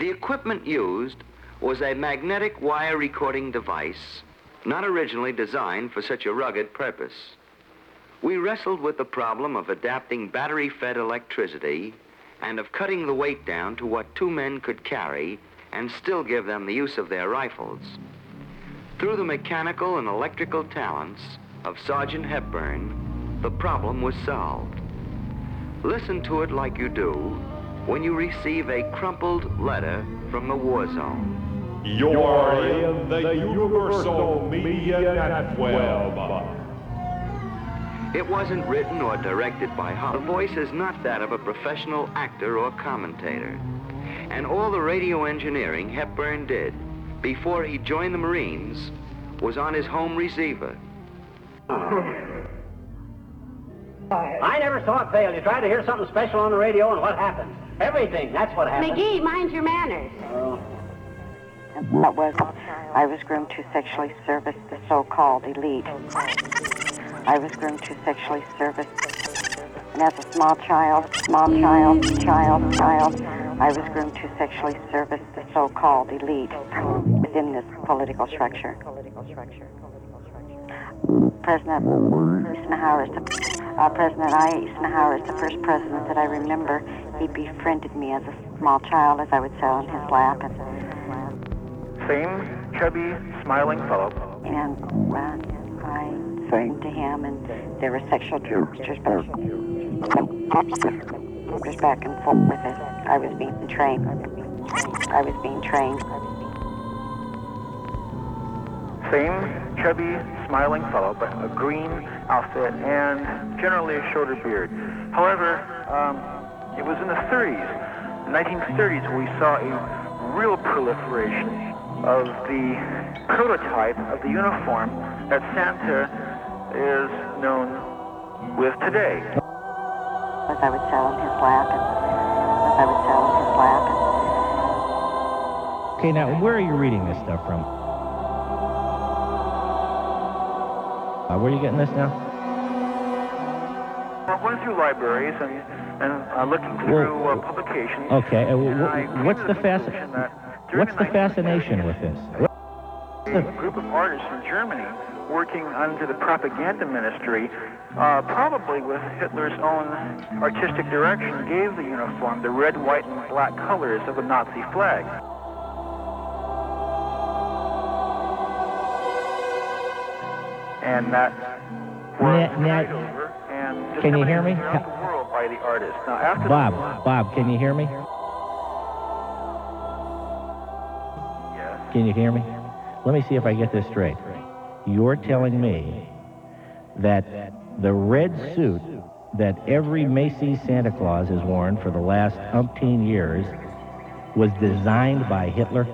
The equipment used was a magnetic wire recording device not originally designed for such a rugged purpose. We wrestled with the problem of adapting battery-fed electricity and of cutting the weight down to what two men could carry and still give them the use of their rifles. Through the mechanical and electrical talents of Sergeant Hepburn, the problem was solved. Listen to it like you do when you receive a crumpled letter from the war zone. You're in the Universal Media Network. It wasn't written or directed by Hop. The voice is not that of a professional actor or commentator. And all the radio engineering Hepburn did before he joined the Marines was on his home receiver. I never saw it fail. You tried to hear something special on the radio, and what happens? Everything. That's what happens. McGee, mind your manners. What was I was groomed to sexually service the so-called elite. I was groomed to sexually service. And as a small child, small child, child, child, I was groomed to sexually service the so-called elite within this political structure. President Eisenhower is the uh, President I. Eisenhower is the first president that I remember. He befriended me as a small child as I would sit on his lap and Same chubby, smiling fellow. and uh, I sang to him, and there were sexual gestures back, gestures back and forth with it. I was being trained. I was being trained. Same chubby, smiling fellow, but a green outfit and generally a shorter beard. However, um, it was in the 30s, the 1930s, we saw a real proliferation of the prototype of the uniform that Santa is known with today. As I would sit on his lap, and as I would sit on his lap, Okay, now where are you reading this stuff from? Uh, where are you getting this now? I went through libraries and, and uh, looking through uh, publications. Okay, uh, and wh- I wh- came what's the fasc- What's the fascination with this? A group of artists from Germany working under the propaganda ministry, uh, probably with Hitler's own artistic direction, gave the uniform the red, white, and black colors of the Nazi flag. And that was Now- now- carried over and Can you hear me? throughout the world by the artist. Now, Bob, Bob, can you hear me? Yes. Can you hear me? Let me see if I get this straight. You're telling me that the red suit that every Macy's Santa Claus has worn for the last umpteen years was designed by Hitler?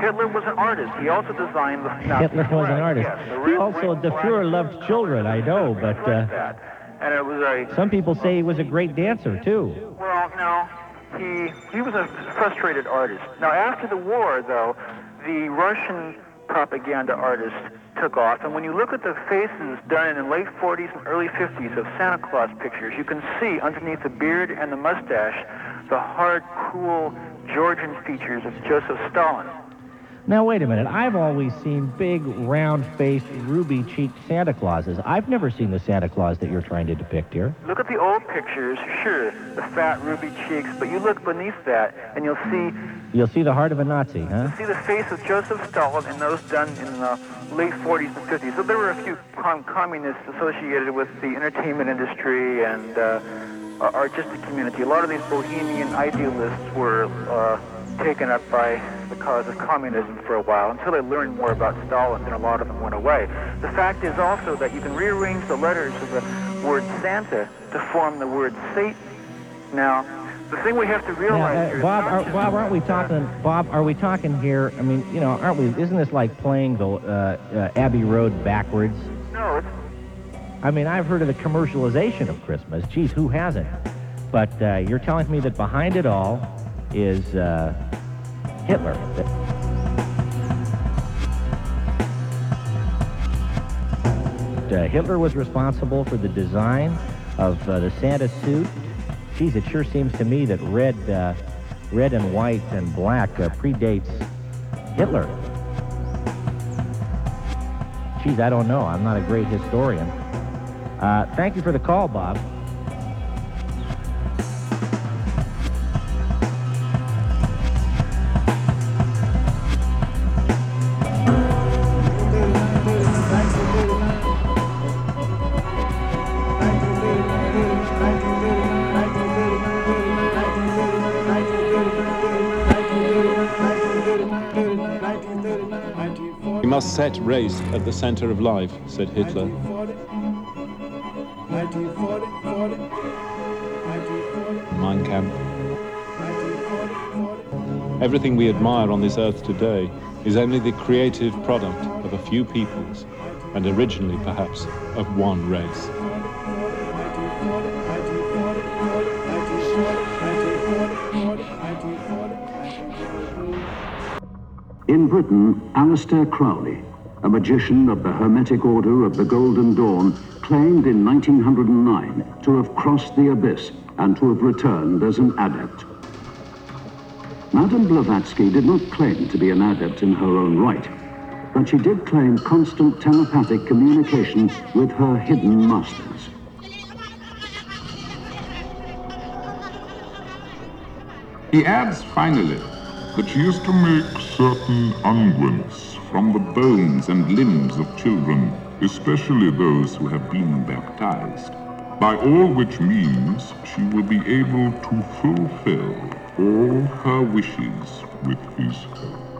Hitler was an artist. He also designed the Hitler was an artist. Yes, the also, the Fuhrer loved children, I know, but uh. And it was a some people say he was a great dancer, too. well, no, he he was a frustrated artist. Now, after the war, though, the Russian propaganda artists took off, and when you look at the faces done in the late 40s and early 50s of Santa Claus pictures, you can see underneath the beard and the mustache the hard, cruel Georgian features of Joseph Stalin. Now, wait a minute. I've always seen big, round-faced, ruby-cheeked Santa Clauses. I've never seen the Santa Claus that you're trying to depict here. Look at the old pictures, sure, the fat ruby cheeks, but you look beneath that and you'll see You'll see the heart of a Nazi, huh? see the face of Joseph Stalin and those done in the late 40s and 50s. So there were a few com- communists associated with the entertainment industry and uh, artistic community. A lot of these bohemian idealists were uh, taken up by the cause of communism for a while until they learned more about Stalin, and a lot of them went away. The fact is also that you can rearrange the letters of the word Santa to form the word Satan. Now, the thing we have to Now, realize uh, here is Bob, are, Bob, aren't we talking? Bob, are we talking here? I mean, you know, aren't we? Isn't this like playing the uh, uh, Abbey Road backwards? No, it's I mean, I've heard of the commercialization of Christmas. Geez, who hasn't? But uh, you're telling me that behind it all is uh, Hitler. Uh, Hitler was responsible for the design of uh, the Santa suit. Geez, it sure seems to me that red, uh, red and white and black uh, predates Hitler. Geez, I don't know. I'm not a great historian. Uh, thank you for the call, Bob. Set race at the center of life, said Hitler. Mein Kampf. Everything we admire on this earth today is only the creative product of a few peoples, and originally, perhaps, of one race. Britain, Aleister Crowley, a magician of the Hermetic Order of the Golden Dawn, claimed in 1909 to have crossed the abyss and to have returned as an adept. Madame Blavatsky did not claim to be an adept in her own right, but she did claim constant telepathic communication with her hidden masters. He adds finally that she used to make certain unguents from the bones and limbs of children, especially those who have been baptized, by all which means she will be able to fulfill all her wishes with his help.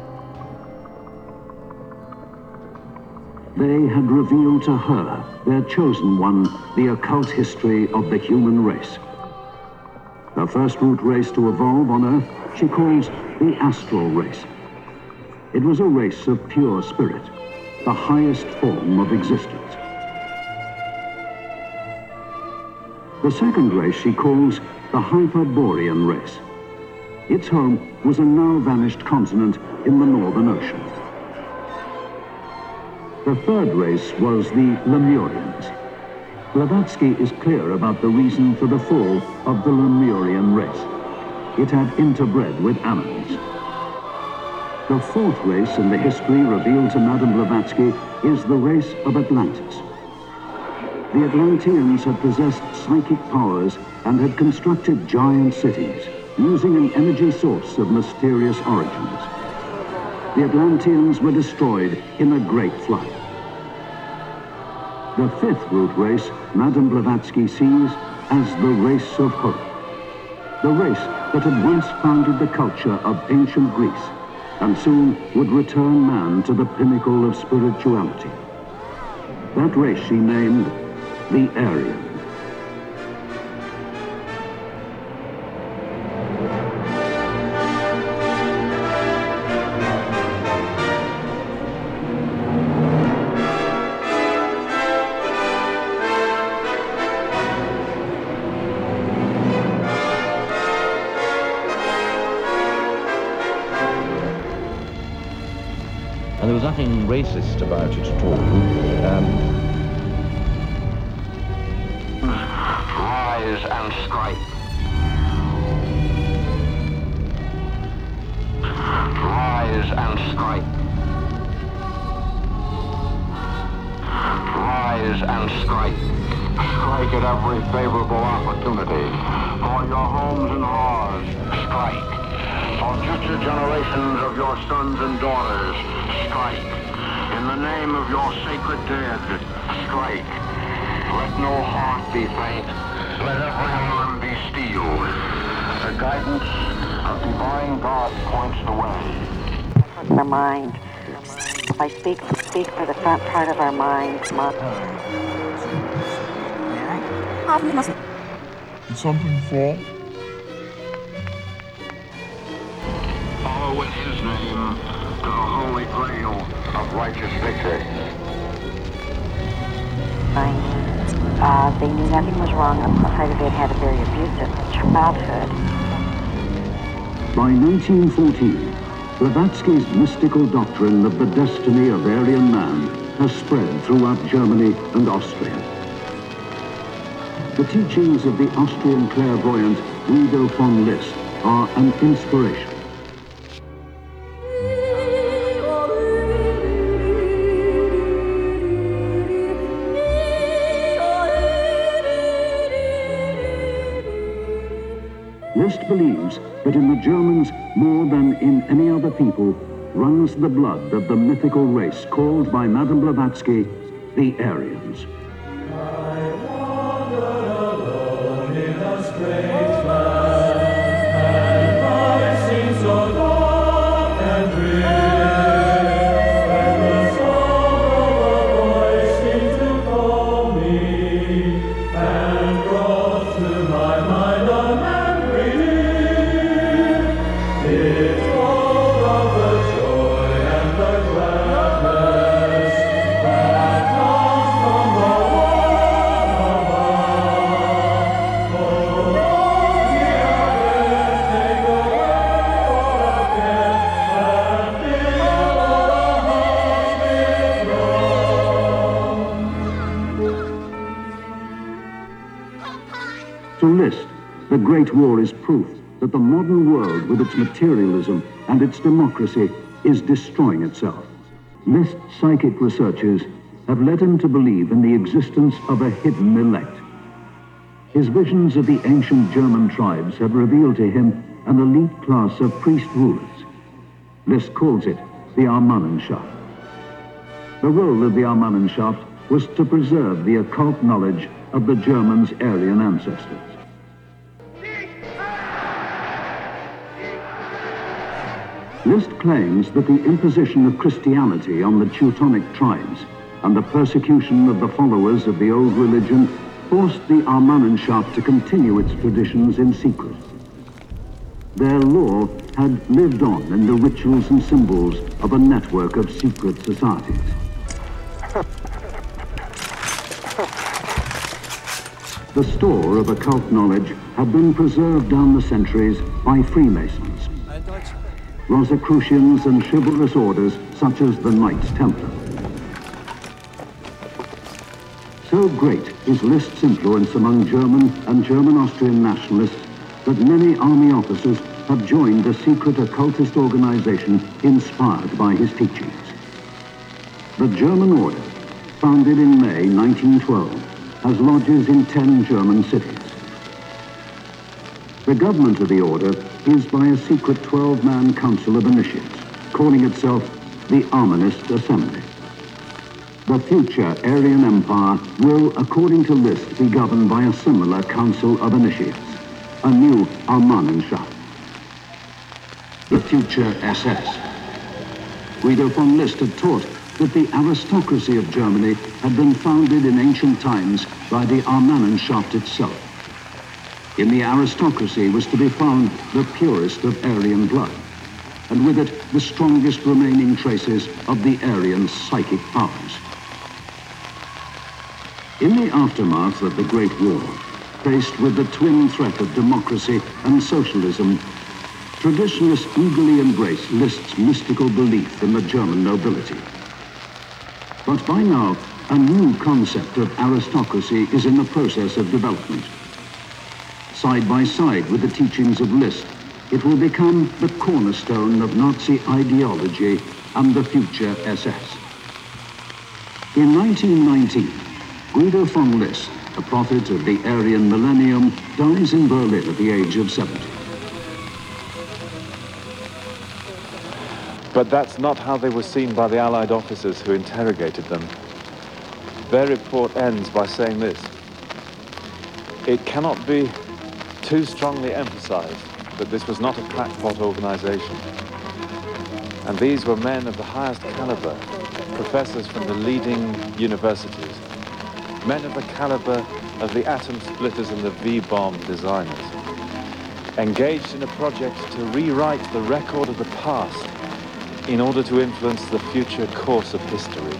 They had revealed to her, their chosen one, the occult history of the human race. The first root race to evolve on Earth she calls the astral race. It was a race of pure spirit, the highest form of existence. The second race she calls the Hyperborean race. Its home was a now vanished continent in the Northern Ocean. The third race was the Lemurians. Blavatsky is clear about the reason for the fall of the Lemurian race. It had interbred with animals. The fourth race in the history revealed to Madame Blavatsky is the race of Atlantis. The Atlanteans had possessed psychic powers and had constructed giant cities using an energy source of mysterious origins. The Atlanteans were destroyed in a great flood. The fifth root race Madame Blavatsky sees as the race of hope. The race that had once founded the culture of ancient Greece and soon would return man to the pinnacle of spirituality. That race she named the Aryan. Racist about it at all. Um, Rise and strike. Rise and strike. Rise and strike. Strike at every favorable opportunity. For your homes and hearths, strike. For future generations of your sons and daughters, strike. In the name of your sacred dead, strike. Let no heart be faint. Let every arm be steel. The guidance of divine God points the way. The mind. I speak, speak for the front part of our mind. Mon- Did something fall? Follow in his name to the holy grail of righteous victory. mind. Uh, they knew nothing was wrong. Part of it had a very abusive childhood. By 1914, Blavatsky's mystical doctrine of the destiny of Aryan man has spread throughout Germany and Austria. The teachings of the Austrian clairvoyant Guido von List are an inspiration. Believes that in the Germans, more than in any other people, runs the blood of the mythical race called by Madame Blavatsky the Aryans. Its materialism and its democracy, is destroying itself. List's psychic researches have led him to believe in the existence of a hidden elect. His visions of the ancient German tribes have revealed to him an elite class of priest rulers. List calls it the Armanenschaft. The role of the Armanenschaft was to preserve the occult knowledge of the Germans' Aryan ancestors. List claims that the imposition of Christianity on the Teutonic tribes and the persecution of the followers of the old religion forced the Armanenschaft to continue its traditions in secret. Their law had lived on in the rituals and symbols of a network of secret societies. The store of occult knowledge had been preserved down the centuries by Freemasons, Rosicrucians and chivalrous orders such as the Knights Templar. So great is List's influence among German and German-Austrian nationalists that many army officers have joined the secret occultist organization inspired by his teachings. The German Order, founded in May 1912, has lodges in 10 German cities. The government of the order is by a secret 12-man council of initiates, calling itself the Armanist Assembly. The future Aryan Empire will, according to List, be governed by a similar council of initiates, a new Armanenschaft. The future SS. Guido von List had taught that the aristocracy of Germany had been founded in ancient times by the Armanenschaft itself. In the aristocracy was to be found the purest of Aryan blood, and with it the strongest remaining traces of the Aryan psychic powers. In the aftermath of the Great War, faced with the twin threat of democracy and socialism, traditionalists eagerly embrace List's mystical belief in the German nobility. But by now, a new concept of aristocracy is in the process of development. Side by side with the teachings of List, it will become the cornerstone of Nazi ideology and the future SS. In 1919, Guido von List, a prophet of the Aryan millennium, dies in Berlin at the age of 70. But that's not how they were seen by the Allied officers who interrogated them. Their report ends by saying this. It cannot be too strongly emphasized that this was not a crackpot organization. And these were men of the highest caliber, professors from the leading universities, men of the caliber of the atom splitters and the V-bomb designers, engaged in a project to rewrite the record of the past in order to influence the future course of history.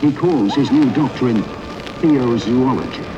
He calls his new doctrine theozoology.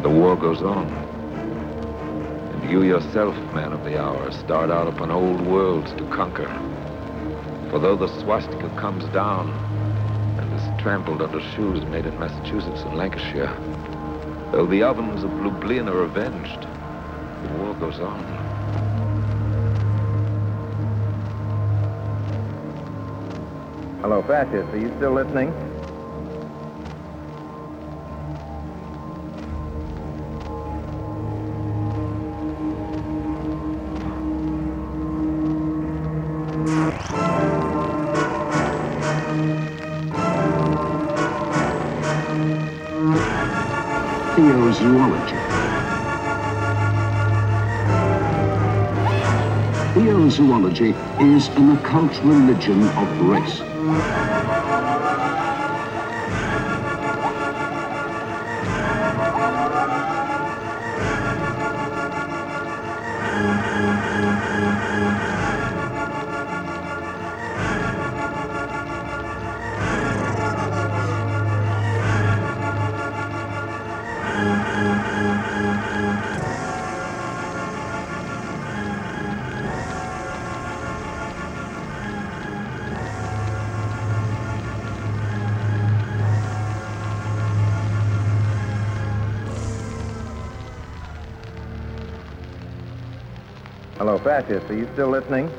But the war goes on. And you yourself, man of the hour, start out upon old worlds to conquer. For though the swastika comes down and is trampled under shoes made in Massachusetts and Lancashire, though the ovens of Lublin are avenged, the war goes on. Hello, fascist. Are you still listening? Theozoology. Theozoology is an occult religion of race. Hello, fascist. Are you still listening?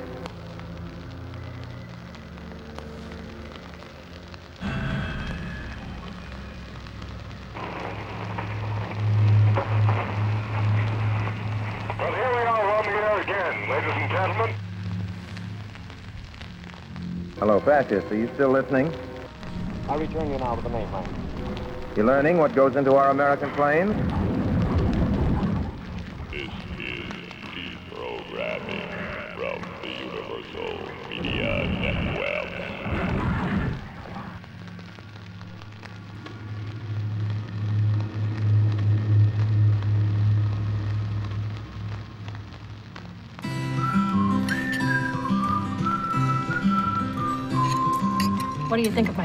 Well, here we are, Romeo again, ladies and gentlemen. Hello, fascist. Are you still listening? I return you now to the mainland. You learning what goes into our American planes?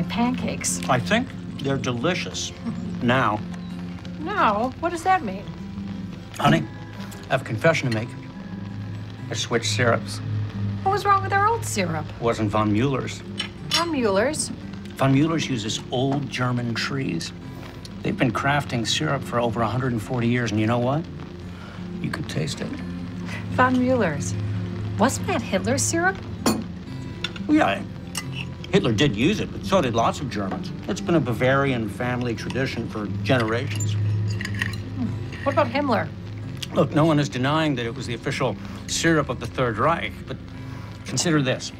Do you think of my pancakes? I think they're delicious. Now, Now? What does that mean? honey, I have a confession to make. I switched syrups. What was wrong with our old syrup? It wasn't von Mueller's. Von Mueller's. Von Mueller's uses old German trees. They've been crafting syrup for over 140 years, and you know what? You could taste it. Von Mueller's. Wasn't that Hitler's syrup? Yeah, Hitler did use it, but so did lots of Germans. It's been a Bavarian family tradition for generations. What about Himmler? Look, no one is denying that it was the official syrup of the Third Reich, but consider this.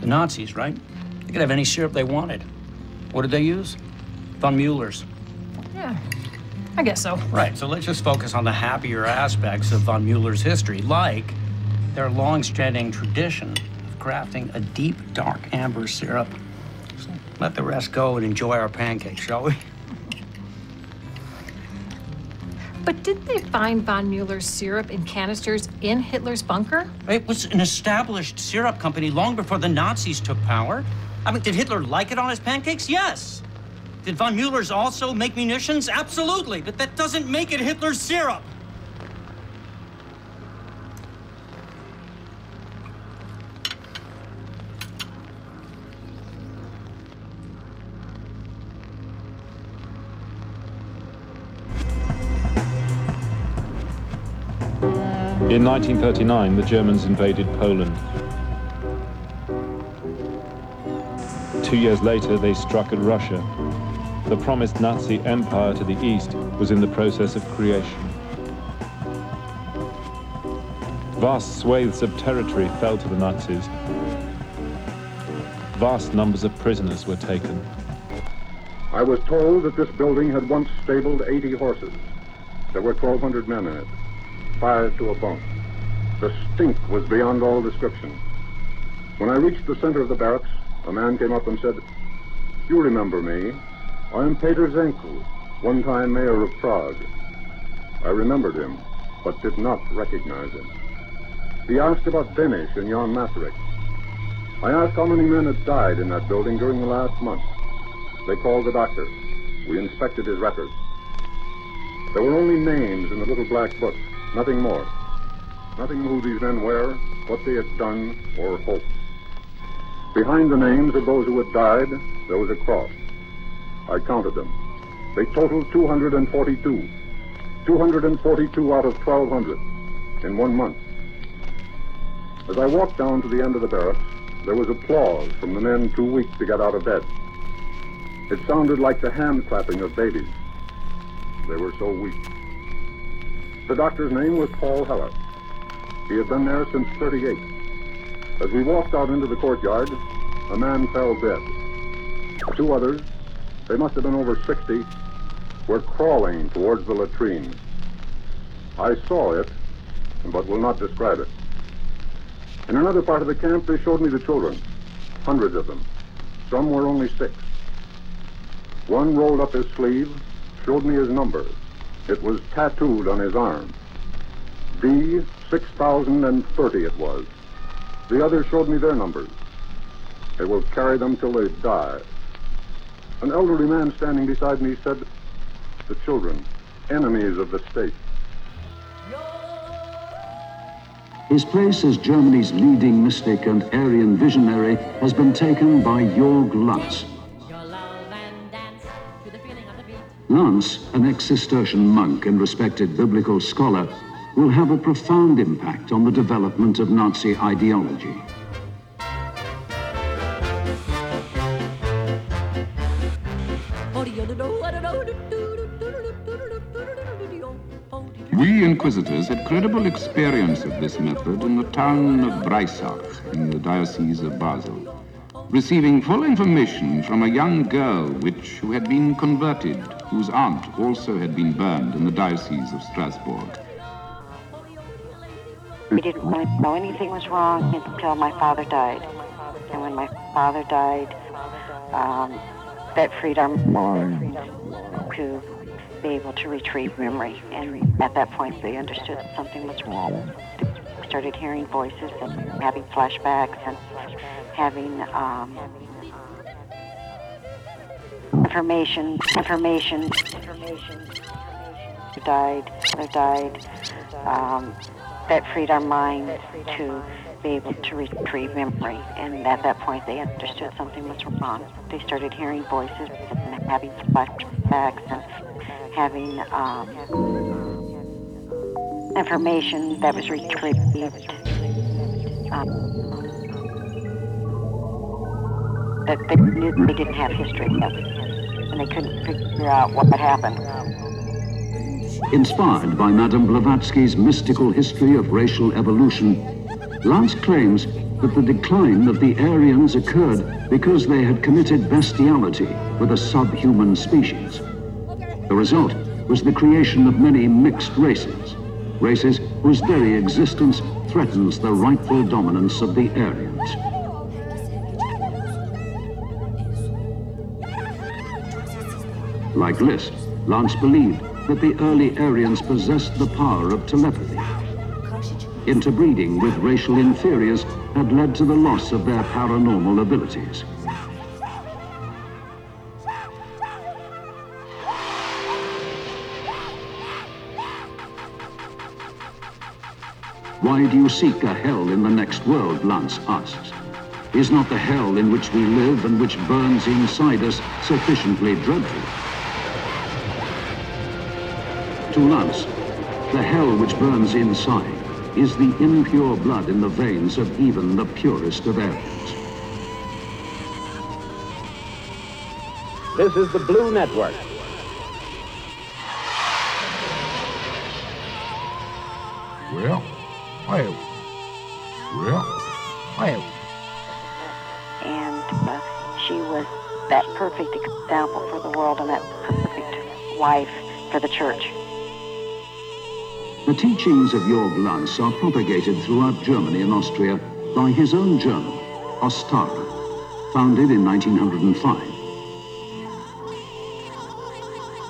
The Nazis, right? They could have any syrup they wanted. What did they use? Von Mueller's. Yeah. I guess so. Right, so let's just focus on the happier aspects of von Mueller's history, like their long-standing tradition crafting a deep, dark amber syrup. So let the rest go and enjoy our pancakes, shall we? But didn't they find von Mueller's syrup in canisters in Hitler's bunker? It was an established syrup company long before the Nazis took power. I mean, did Hitler like it on his pancakes? Yes. Did von Mueller's also make munitions? Absolutely. But that doesn't make it Hitler's syrup. In 1939, the Germans invaded Poland. Two years later, they struck at Russia. The promised Nazi empire to the east was in the process of creation. Vast swathes of territory fell to the Nazis. Vast numbers of prisoners were taken. I was told that this building had once stabled 80 horses. There were 1,200 men in it, five to a bunk. The stink was beyond all description. When I reached the center of the barracks, a man came up and said, You remember me. I am Peter Zenkl, one-time mayor of Prague. I remembered him, but did not recognize him. He asked about Beneš and Jan Masaryk. I asked how many men had died in that building during the last month. They called the doctor. We inspected his records. There were only names in the little black book, nothing more. Nothing who these men were, what they had done, or hoped. Behind the names of those who had died, there was a cross. I counted them. They totaled 242. 242 out of 1,200 in one month. As I walked down to the end of the barracks, there was applause from the men too weak to get out of bed. It sounded like the hand clapping of babies. They were so weak. The doctor's name was Paul Heller. He had been there since 38. As we walked out into the courtyard, a man fell dead. Two others, they must have been over 60, were crawling towards the latrine. I saw it, but will not describe it. In another part of the camp, they showed me the children, hundreds of them. Some were only six. One rolled up his sleeve, showed me his number. It was tattooed on his arm. B 6030 it was. The others showed me their numbers. They will carry them till they die. An elderly man standing beside me said, The children, enemies of the state. His place as Germany's leading mystic and Aryan visionary has been taken by Jörg Lanz. Lanz, an ex-Cistercian monk and respected biblical scholar, will have a profound impact on the development of Nazi ideology. We inquisitors had credible experience of this method in the town of Breisach in the Diocese of Basel, receiving full information from a young girl which who had been converted, whose aunt also had been burned in the Diocese of Strasbourg. We didn't know anything was wrong until my father died. And when my father died, um, that freed our mind to be able to retrieve memory. And at that point, they understood that something was wrong. They started hearing voices and having flashbacks and having um, information, information, information. Information. Died, they died. Um, that freed our mind to be able to retrieve memory. And at that point, they understood something was wrong. They started hearing voices and having flashbacks and having um, information that was retrieved. Um, that they knew they didn't have history yet, and they couldn't figure out what had happened. Inspired by Madame Blavatsky's mystical history of racial evolution, Lanz claims that the decline of the Aryans occurred because they had committed bestiality with a subhuman species. The result was the creation of many mixed races, races whose very existence threatens the rightful dominance of the Aryans. Like List, Lanz believed that the early Aryans possessed the power of telepathy. Interbreeding with racial inferiors had led to the loss of their paranormal abilities. Why do you seek a hell in the next world, Lanz asks. Is not the hell in which we live and which burns inside us sufficiently dreadful? To Lanz, the hell which burns inside is the impure blood in the veins of even the purest of Aryans. This is the Blue Network. Well, well, well, well. And uh, she was that perfect example for the world and that perfect wife for the church. The teachings of Jörg Lanz are propagated throughout Germany and Austria by his own journal, Ostara, founded in 1905.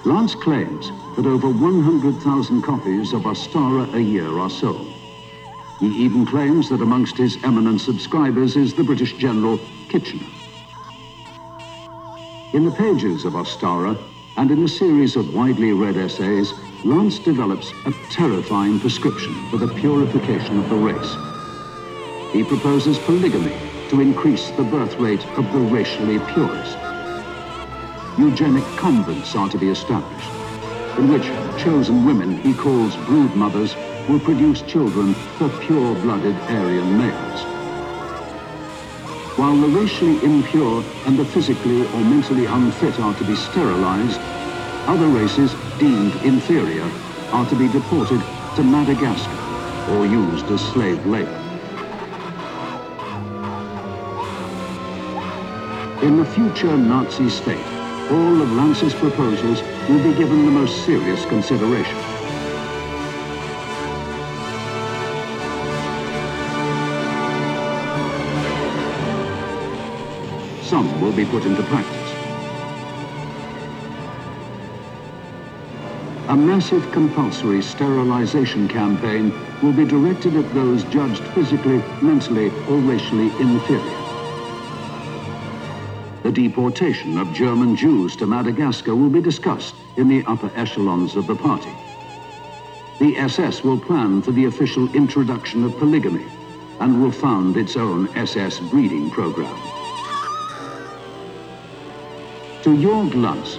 Lanz claims that over 100,000 copies of Ostara a year are sold. He even claims that amongst his eminent subscribers is the British General Kitchener. In the pages of Ostara, and in a series of widely read essays, Lanz develops a terrifying prescription for the purification of the race. He proposes polygamy to increase the birth rate of the racially purest. Eugenic convents are to be established, in which chosen women he calls brood mothers will produce children for pure-blooded Aryan males. While the racially impure and the physically or mentally unfit are to be sterilized, other races deemed inferior are to be deported to Madagascar or used as slave labor. In the future Nazi state, all of Lanz's proposals will be given the most serious consideration. Some will be put into practice. A massive compulsory sterilization campaign will be directed at those judged physically, mentally, or racially inferior. The deportation of German Jews to Madagascar will be discussed in the upper echelons of the party. The SS will plan for the official introduction of polygamy and will found its own SS breeding program. To Jörg Lanz,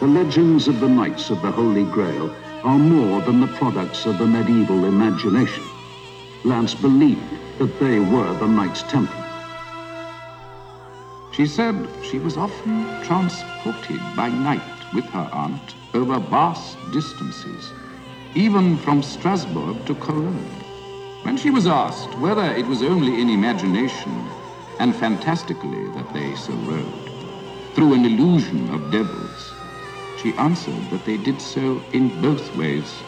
the legends of the Knights of the Holy Grail are more than the products of the medieval imagination. Lanz believed that they were the Knights Templar. She said she was often transported by night with her aunt over vast distances, even from Strasbourg to Cologne. When she was asked whether it was only in imagination and fantastically that they so rode, through an illusion of devils, she answered that they did so in both ways.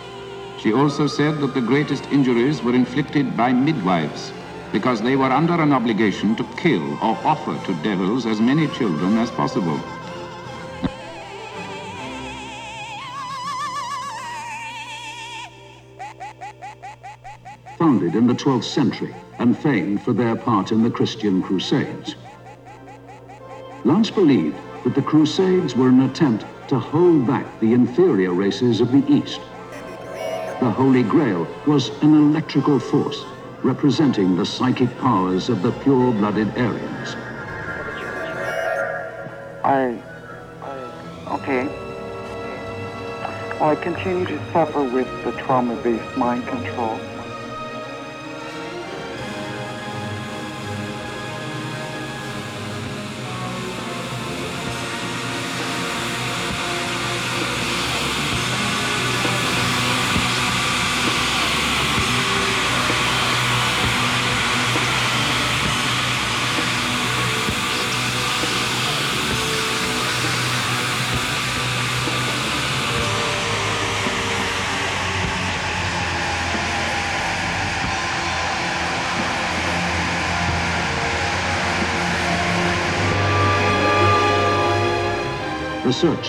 She also said that the greatest injuries were inflicted by midwives because they were under an obligation to kill or offer to devils as many children as possible. Founded in the 12th century and famed for their part in the Christian Crusades. Lanz believed that the Crusades were an attempt to hold back the inferior races of the East. The Holy Grail was an electrical force representing the psychic powers of the pure-blooded Aryans. I, okay. Well, I continue to suffer with the trauma-based mind control.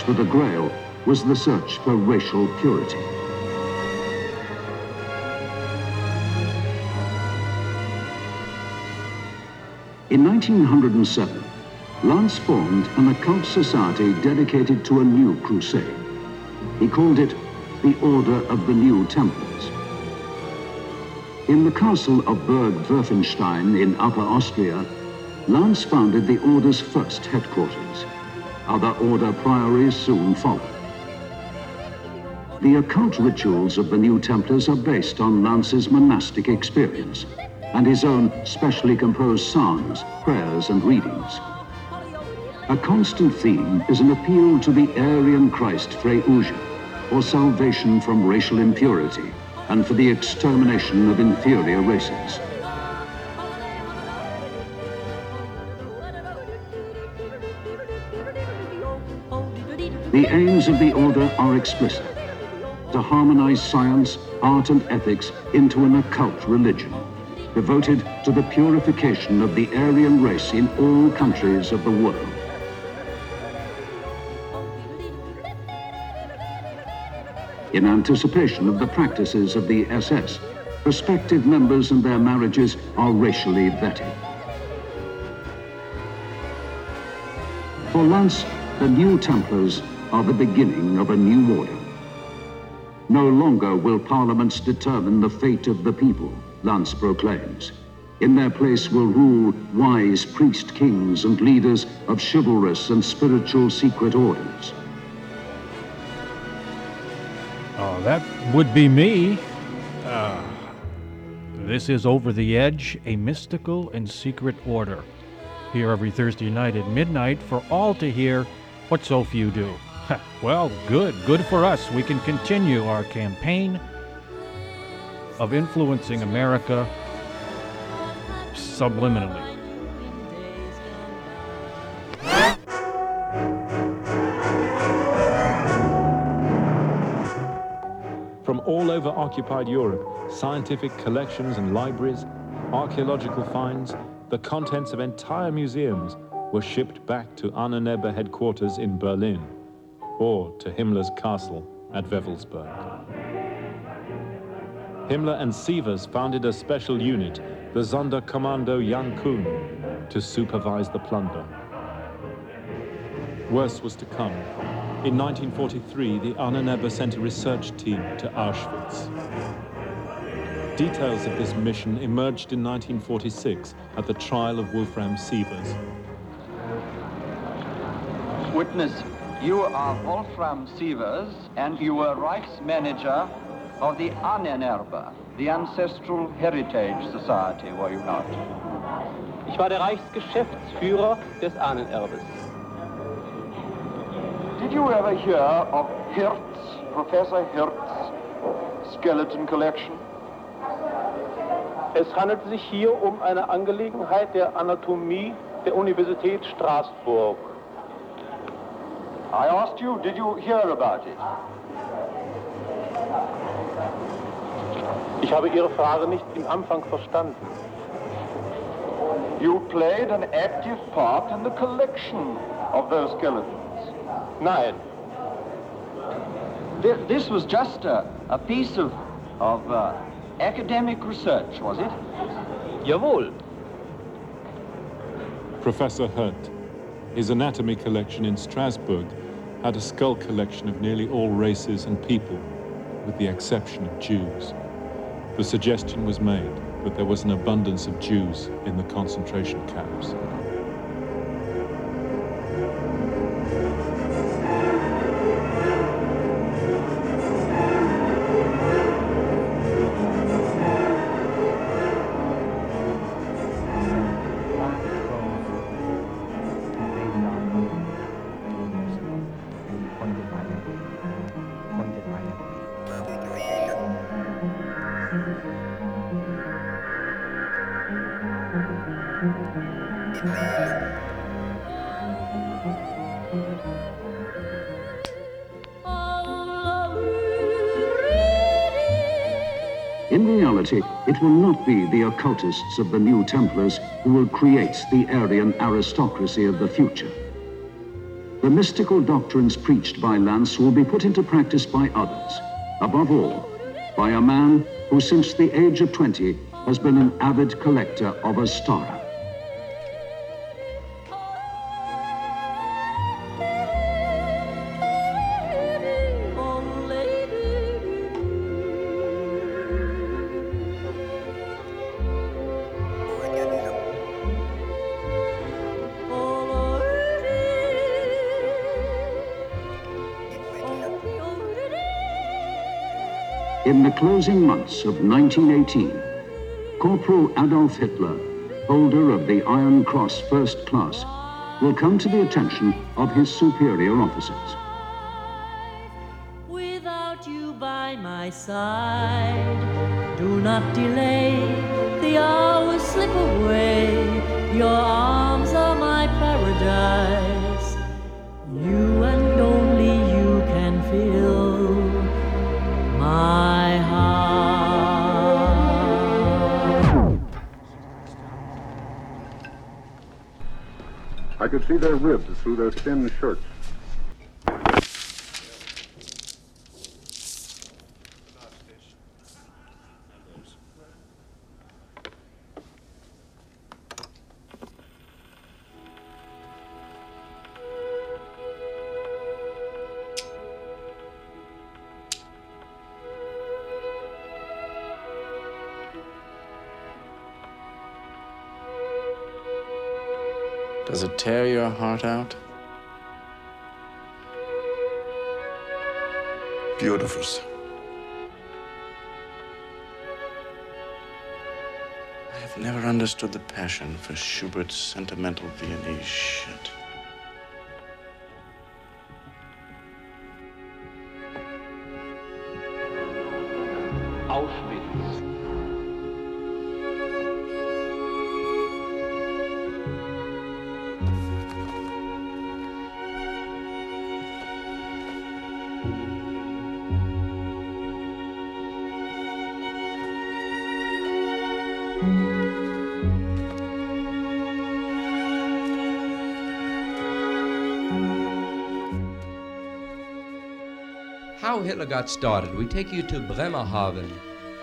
For the Grail was the search for racial purity. In 1907, Lanz formed an occult society dedicated to a new crusade. He called it the Order of the New Templars. In the castle of Burg Werfenstein in Upper Austria, Lanz founded the Order's first headquarters. Other Order priories soon followed. The occult rituals of the New Templars are based on Lanz's monastic experience and his own specially composed psalms, prayers, and readings. A constant theme is an appeal to the Aryan Christ Frauja, for salvation from racial impurity and for the extermination of inferior races. The aims of the order are explicit. To harmonize science, art, and ethics into an occult religion, devoted to the purification of the Aryan race in all countries of the world. In anticipation of the practices of the SS, prospective members and their marriages are racially vetted. For Lanz, the New Templars are the beginning of a new order. No longer will parliaments determine the fate of the people, Lanz proclaims. In their place will rule wise priest kings and leaders of chivalrous and spiritual secret orders. Oh, that would be me. Uh, this is Over the Edge, a mystical and secret order. Here every Thursday night at midnight for all to hear what so few do. Well, good, good for us. We can continue our campaign of influencing America subliminally. From all over occupied Europe, scientific collections and libraries, archaeological finds, the contents of entire museums were shipped back to Ahnenerbe headquarters in Berlin or to Himmler's castle at Wewelsburg. Himmler and Sievers founded a special unit, the Sonderkommando Jankuhn, to supervise the plunder. Worse was to come. In 1943, the Ahnenerbe sent a research team to Auschwitz. Details of this mission emerged in 1946 at the trial of Wolfram Sievers. Witness, you are Wolfram Sievers, and you were Reichs manager of the Ahnenerbe, the Ancestral Heritage Society, were you not? Ich war der Reichsgeschäftsführer des Ahnenerbes. Did you ever hear of Hirt's, Professor Hirt's skeleton collection? Es handelt sich hier um eine Angelegenheit der Anatomie der Universität Straßburg. I asked you, did you hear about it? Ich habe Ihre Frage nicht im Anfang verstanden. You played an active part in the collection of those skeletons. Nein. This, this was just a, a piece of, of uh, academic research, was it? Jawohl. Professor Hirt, his anatomy collection in Strasbourg had a skull collection of nearly all races and people, with the exception of Jews. The suggestion was made that there was an abundance of Jews in the concentration camps. In reality, it will not be the occultists of the New Templars who will create the Aryan aristocracy of the future. The mystical doctrines preached by Lanz will be put into practice by others. Above all, by a man who since the age of 20 has been an avid collector of Ostara. Closing months of 1918, Corporal Adolf Hitler, holder of the Iron Cross First Class, will come to the attention of his superior officers. Without you by my side, do not delay. The hours slip away. Your through their thin shirts. Does it tear your heart out? Beautiful, sir. I have never understood the passion for Schubert's sentimental Viennese shit. Hitler got started, we take you to Bremerhaven,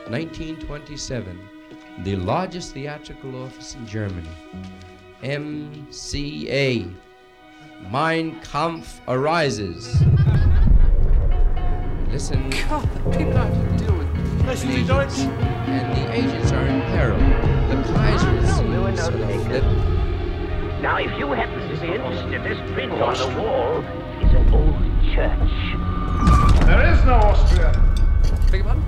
1927, the largest theatrical office in Germany. MCA, Mein Kampf arises. Listen. God, the people I have to deal with. Listen to Deutsch. And the agents are in peril. The Kaiser is sort of flip. Now, if you happen to be interested, this print on the wall is an old church. There is no Austria. Beg your pardon?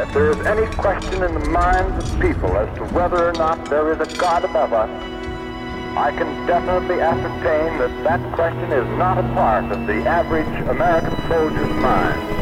If there is any question in the minds of people as to whether or not there is a God above us, I can definitely ascertain that that question is not a part of the average American soldier's mind.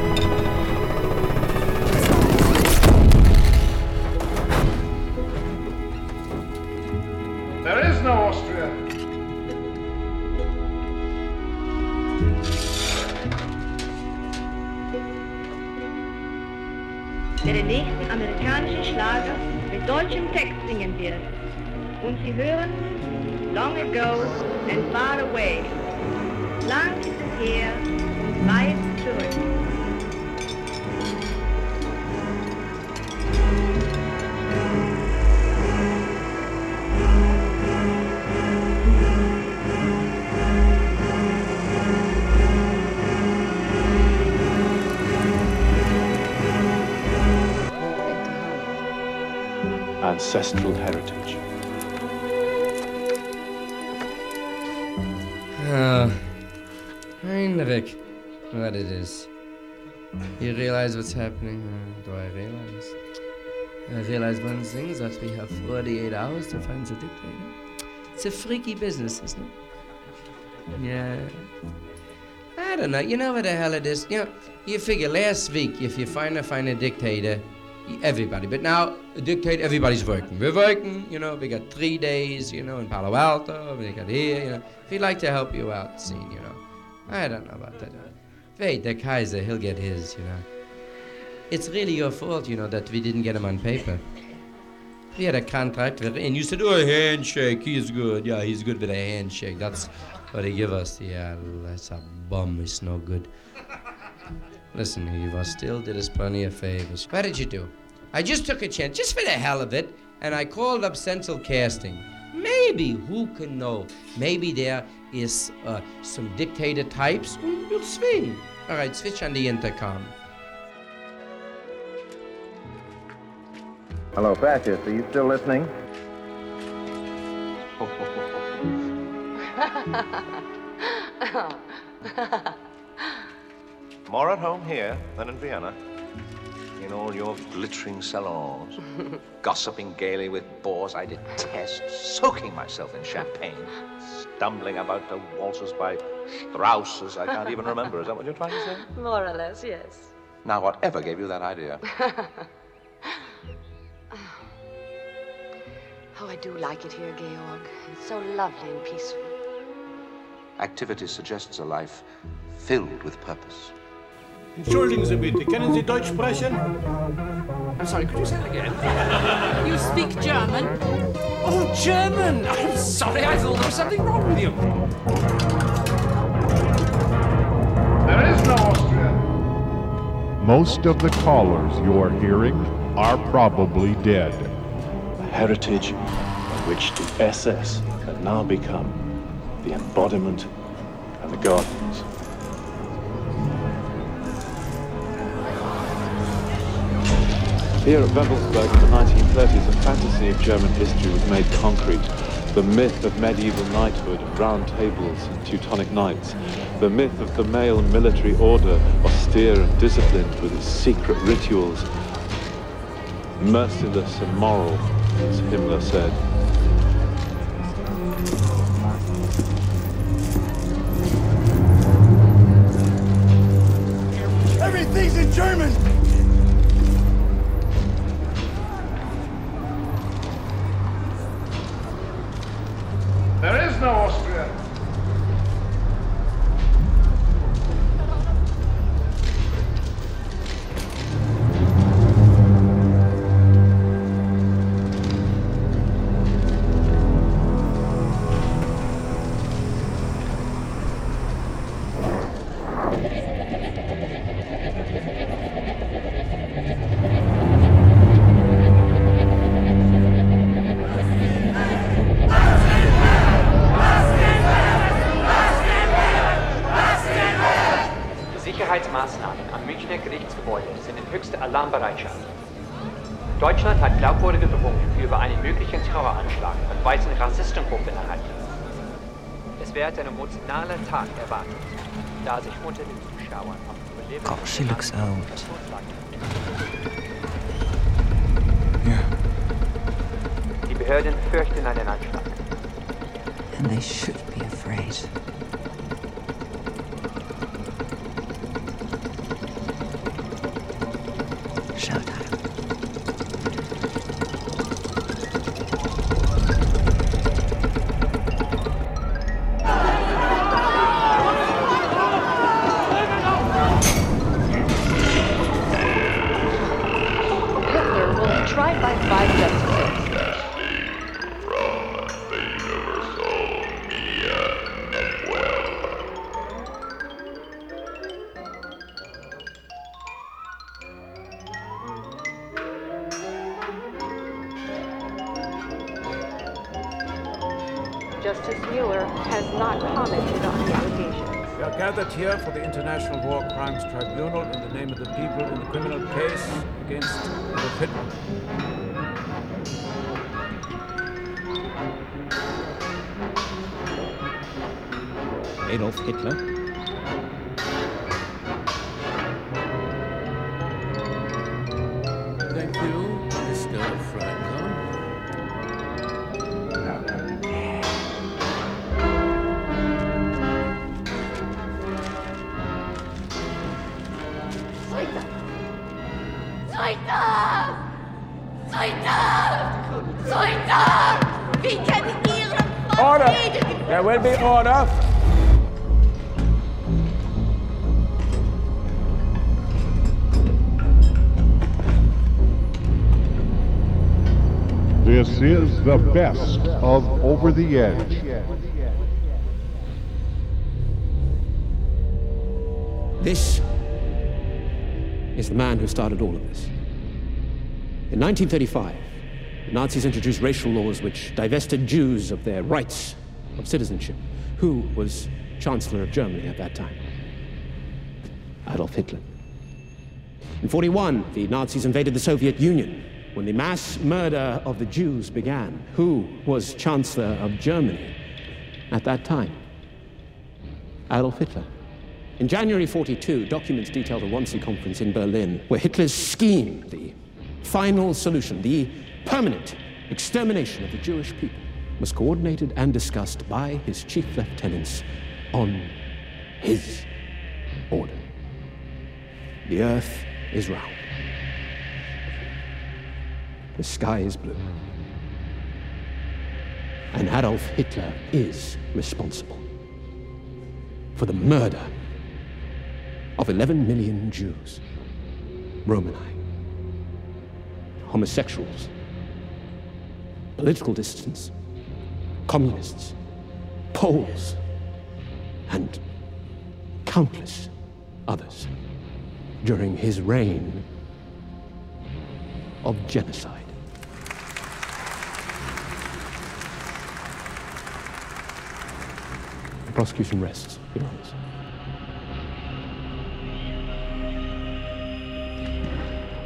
Schlager mit deutschem Text singen wird. Und Sie hören Long Ago and Far Away. Lang ist es her und weit Ancestral heritage. Oh, Heinrich, what it is. You realize what's happening? Uh, do I realize? I realize one thing that we have 48 hours to find the dictator. It's a freaky business, isn't it? Yeah. I don't know. You know what the hell it is? You know, you figure last week if you find a find a dictator, everybody. But now a dictator, everybody's working. We're working. You know, we got three days. You know, in Palo Alto. We got here. You know, if he'd like to help you out, see. You know, I don't know about that. Wait, the Kaiser, he'll get his. You know, it's really your fault. You know that we didn't get him on paper. We had a contract and you said, "Oh, a handshake. He's good. Yeah, he's good with a handshake. That's what they give us. Yeah, that's a bum. It's no good." Listen, Eva, still did us plenty of favors. What did you do? I just took a chance, just for the hell of it, and I called up Central Casting. Maybe, who can know? Maybe there is uh, some dictator types. and We'll swing. All right, switch on the intercom. Hello, Fascist. Are you still listening? More at home here than in Vienna. In all your glittering salons, gossiping gaily with bores I detest, soaking myself in champagne, stumbling about to waltzes by Strauss's I can't even remember. Is that what you're trying to say? More or less, yes. Now, whatever gave you that idea? Oh, I do like it here, Georg. It's so lovely and peaceful. Activity suggests a life filled with purpose. Entschuldigen Sie bitte, können Sie Deutsch sprechen? I'm sorry, could you say that again? You speak German? Oh, German! I'm sorry, I thought there was something wrong with you. There is no Austria. Most of the callers you are hearing are probably dead. A heritage of which the SS had now become the embodiment and the guardians. Here at Wewelsburg in the 1930s, a fantasy of German history was made concrete. The myth of medieval knighthood, round tables and Teutonic knights. The myth of the male military order, austere and disciplined with its secret rituals. Merciless and moral, as Himmler said. Everything's in German! Austria. God, she looks old. Not commented on the allegations. We are gathered here for the International War Crimes Tribunal in the name of the people in the criminal case against Adolf Hitler. Adolf Hitler? Will be order! This is the best of Over the Edge. This is the man who started all of this. In 1935, the Nazis introduced racial laws which divested Jews of their rights of citizenship. Who was Chancellor of Germany at that time? Adolf Hitler. In 41, the Nazis invaded the Soviet Union. When the mass murder of the Jews began, who was Chancellor of Germany at that time? Adolf Hitler. In January 42, documents detail the Wannsee conference in Berlin where Hitler's scheme, the final solution, the permanent extermination of the Jewish people, was coordinated and discussed by his chief lieutenants on his order. The earth is round. The sky is blue. And Adolf Hitler is responsible for the murder of 11 million Jews, Romani, homosexuals, political dissidents, communists, Poles, and countless others during his reign of genocide. The prosecution rests, Your Honors.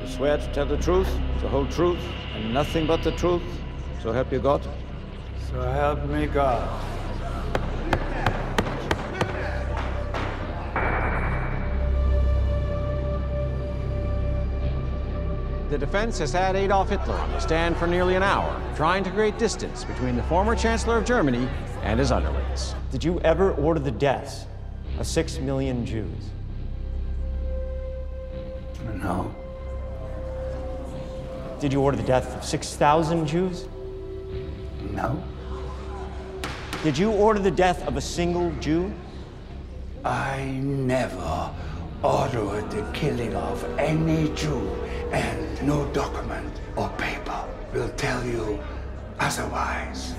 You swear to tell the truth, the whole truth, and nothing but the truth, so help you God? So help me God. The defense has had Adolf Hitler on the stand for nearly an hour, trying to create distance between the former Chancellor of Germany and his underlings. Did you ever order the deaths of six million Jews? No. Did you order the death of 6,000 Jews? No. Did you order the death of a single Jew? I never ordered the killing of any Jew, and no document or paper will tell you otherwise.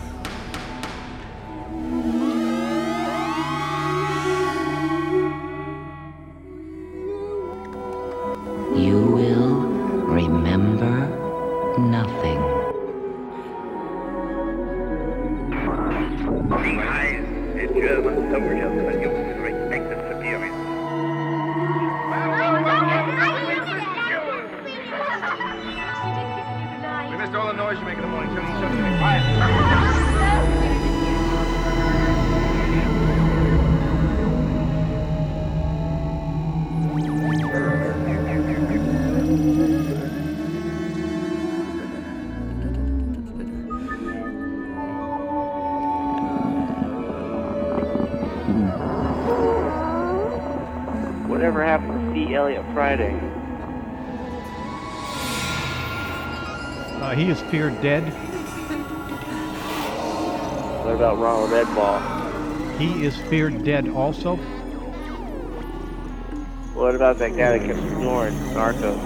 Feared dead also. What about that guy that kept snoring, Narco?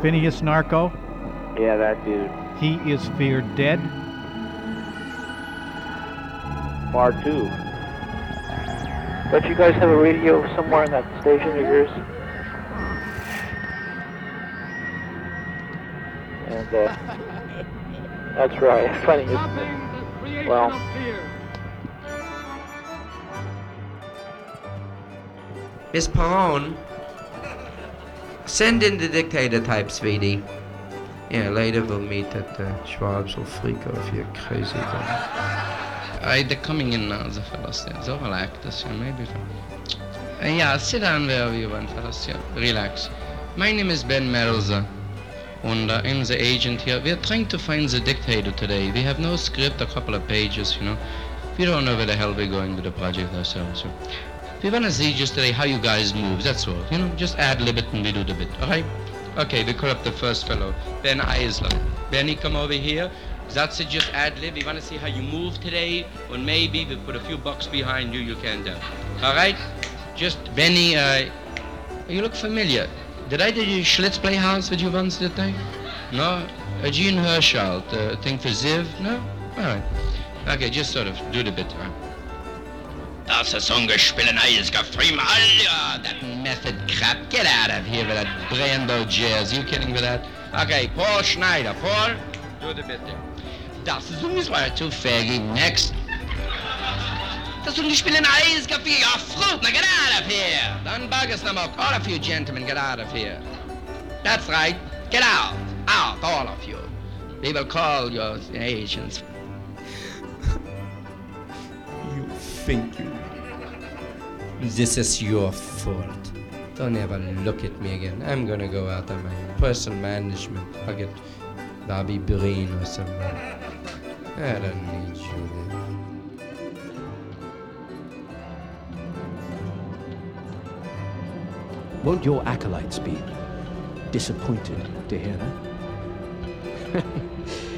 Phineas Narco. Yeah, that dude. He is feared dead. Bar two. Don't you guys have a radio somewhere in that station of yours? And uh, that's right. Funny. Well, Miss Perron, send in the dictator type, sweetie. Yeah, later we'll meet at the Schwab's or Frico if you're crazy. Right, they're coming in now, the fellows. Yeah. So yeah, maybe. Uh, yeah, sit down wherever you want, fellows. Yeah, relax. My name is Ben Melzer, and uh, I'm the agent here. We're trying to find the dictator today. We have no script, a couple of pages, you know. We don't know where the hell we're going with the project ourselves. So. We want to see just today how you guys move, that's all. You know, just ad lib it and we do the bit, all right? Okay, we call up the first fellow, Ben Eisler. Benny, come over here. That's it, just ad lib. We want to see how you move today, or maybe we put a few bucks behind you, you can tell. All right? Just, Benny, uh, you look familiar. Did I do your Schlitz Playhouse with you once, did I? No? Uh, Gene Herschel, the thing for Ziv? No? All right. Okay, just sort of do the bit? Das ist Ungespielene, ist gefreem, ja, that method crap. Get out of here with that Brando jazz. You kidding with that? Okay, Paul Schneider. Paul, do the bit there. Das ist ungefähr zu faggy. Next. Das Ungespielene Eiscafé, ja, fruit, now get out of here. Don't bug us no more. All of you gentlemen, get out of here. That's right. Get out. Out, all of you. We will call your agents. You think you... This is your fault. Don't ever look at me again. I'm gonna go out on my personal management. I'll get Bobby Breen or someone. I don't need you there. Won't your acolytes be disappointed to hear that?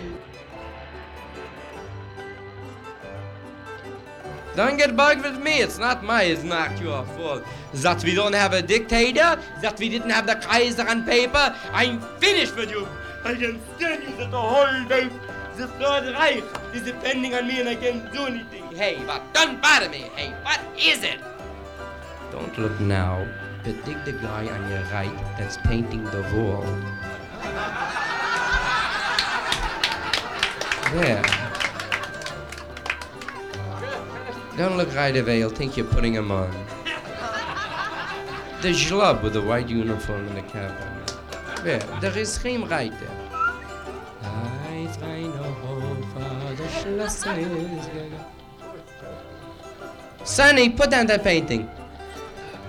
Don't get bugged with me. It's not my, it's not your fault. That we don't have a dictator, that we didn't have the Kaiser on paper. I'm finished with you. I can stand you that the whole day. The Third Reich is depending on me and I can't do anything. Hey, but don't bother me. Hey, what is it? Don't look now, but dig the guy on your right that's painting the wall. There. Don't look right away, you'll think you're putting him on. The schlub with the white uniform and the cap on. There, there is him right there. Eis rein Europa, the Schloss is Sonny, put down that painting.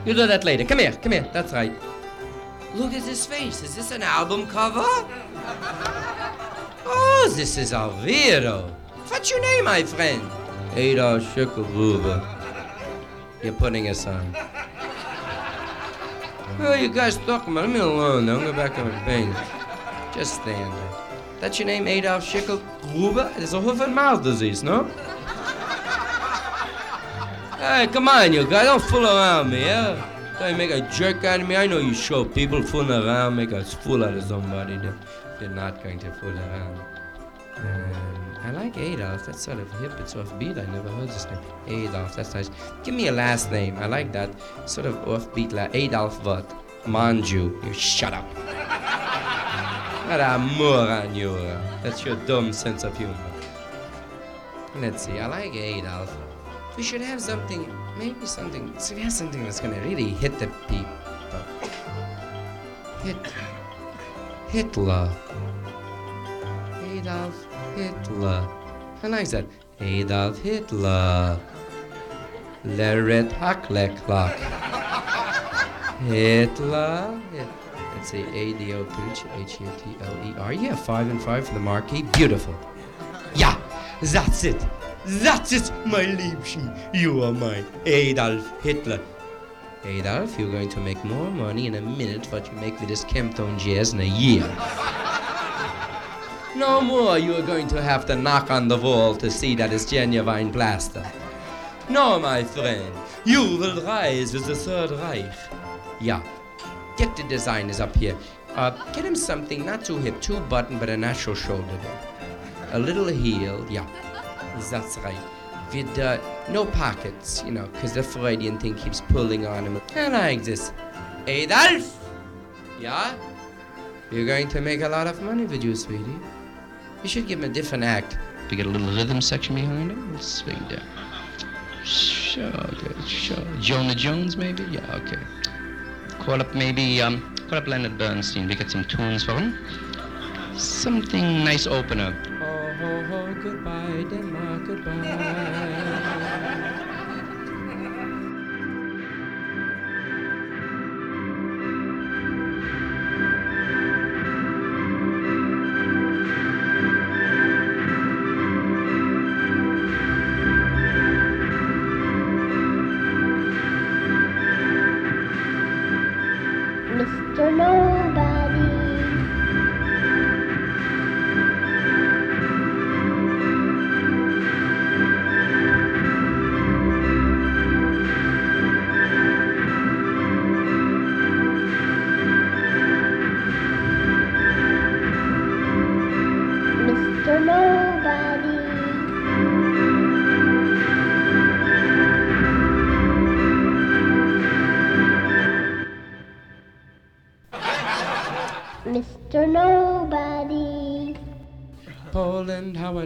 You do that later. Come here, come here. That's right. Look at his face. Is this an album cover? Oh, this is a weirdo. What's your name, my friend? Ada Schickelgruber. You're putting us on. Well, you guys talking about? Me alone. I'm going back on my bench. Just stand there. That's your name, Adolf Schickelgruber? It's a hoof and mouth disease, no? Hey, come on, you guys. Don't fool around me, yeah? Don't you make a jerk out of me? I know you show people fooling around, make a fool out of somebody. They're, not going to fool around. I like Adolf. That's sort of hip. It's offbeat. I never heard this name. Adolf. That's nice. Give me a last name. I like that. Sort of offbeat. La- Adolf what? Manju. You shut up. What a moron you are. That's your dumb sense of humor. Let's see. I like Adolf. We should have something. Maybe something. So we have something that's gonna really hit the people. Hit. Hitler. Adolf Hitler. and I that. Adolf Hitler. Leret Hakleklock. Hitler. Hit- Let's say A-D-O-P-H-E-T-L-E-R. Yeah, five and five for the marquee. Beautiful. Yeah, that's it. That's it, my Liebchen. You are mine. Adolf Hitler. Adolf, you're going to make more money in a minute what you make with this Kem-Tone jazz in a year. No more you are going to have to knock on the wall to see that it's genuine plaster. No, my friend, you will rise with the Third Reich. Yeah, get the designers up here. Uh, get him something not too hip, too button, but a natural shoulder there. A little heel, yeah, that's right. With uh, no pockets, you know, because the Freudian thing keeps pulling on him. I like this. Adolf! Yeah? You're going to make a lot of money with you, sweetie. You should give him a different act. We get a little rhythm section behind him. We'll swing down. Sure, okay, sure. Jonah Jones, maybe? Yeah, okay. Call up maybe, um, call up Leonard Bernstein. We get some tunes for him. Something nice opener. Oh, ho, ho, goodbye, Denmark, goodbye.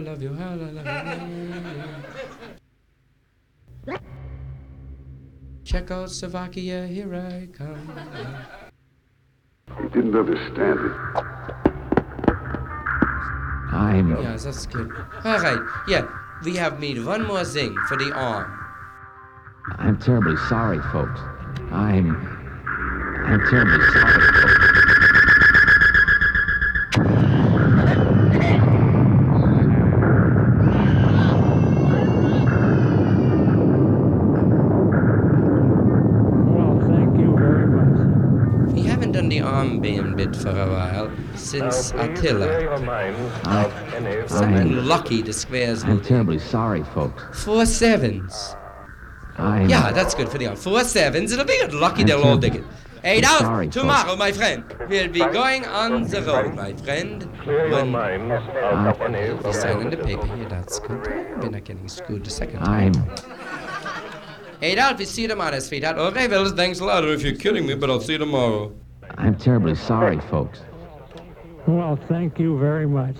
Poland, how I love you, how I love you. Czechoslovakia, here I come. You didn't understand it. I'm. Yeah, that's good. All right, yeah, we have made one more thing for the arm. I'm terribly sorry, folks. I'm. I'm terribly sorry, folks. Arm for a while since Attila. I, Something I'm, lucky the squares I'm will terribly sorry, folks. Four sevens. I'm. Yeah, that's good for the arm. Four sevens. It'll be good. Lucky they'll all dig it. Eight out. sorry, Tomorrow, my friend. We'll be going on the road, my friend. When we sign on the paper here, that's good. We're not getting screwed the second time. I'm. Eight. We see you tomorrow, sweetheart. Okay, fellas. Thanks a lot. If you're kidding me, but I'll see you tomorrow. I'm terribly sorry, folks. Well, thank you very much.